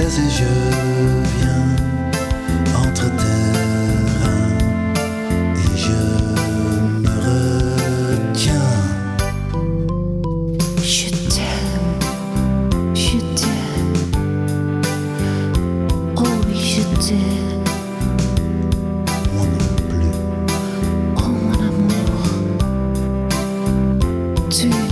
et je viens entre tes reins et je me retiens. Je t'aime, je t'aime, oh oui, je t'aime. Oh too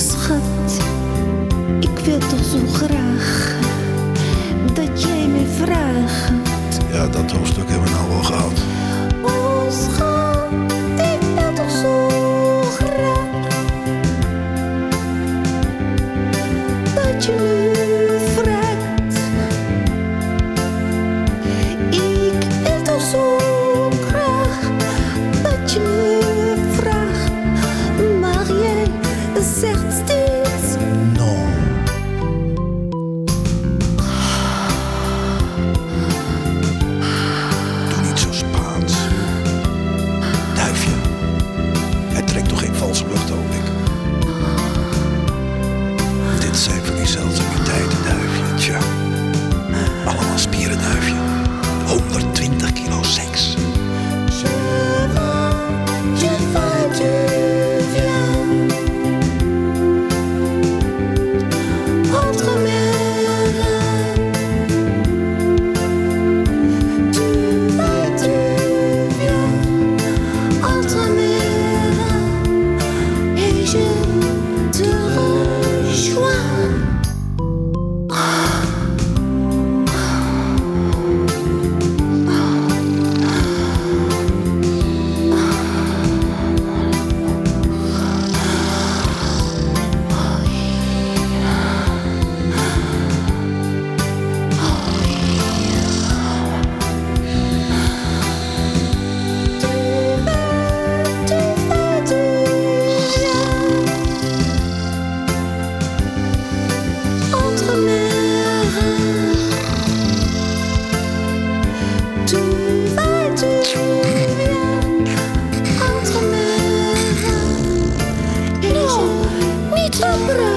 schat, ik wil toch zo graag. joie. Sopra